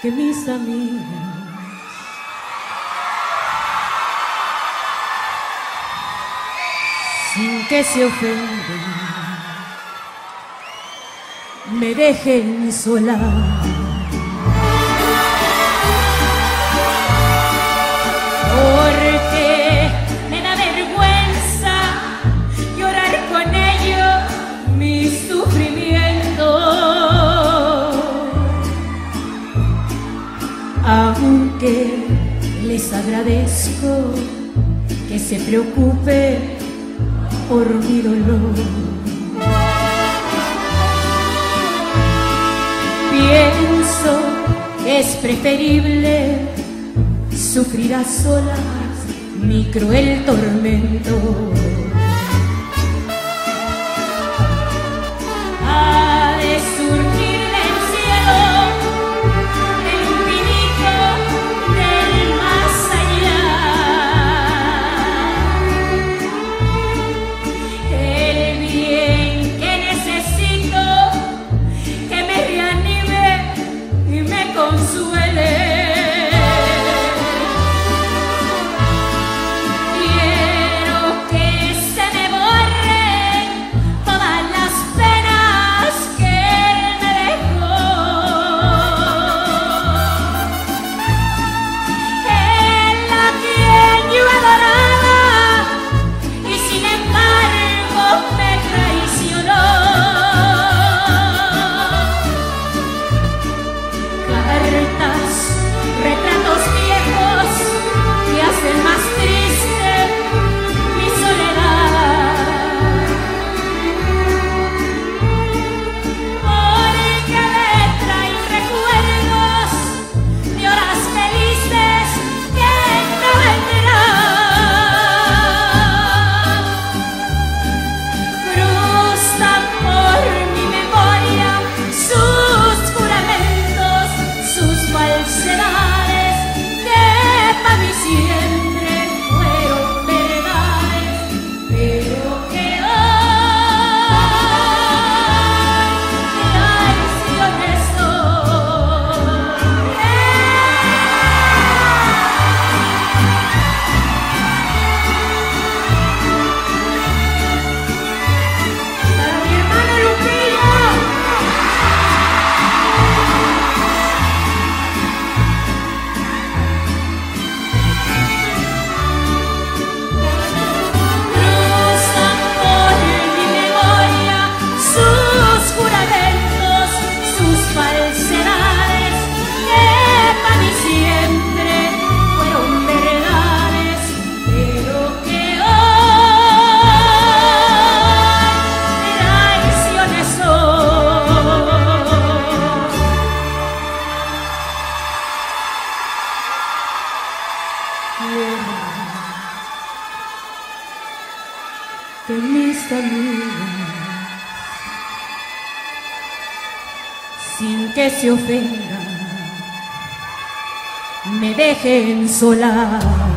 que mis amigas sin que se ofendan me dejen sola. que les agradezco que se preocupe por mi dolor. Pienso que es preferible sufrir a solas mi cruel tormento. tierra sin que se ofenda, me dejen sola.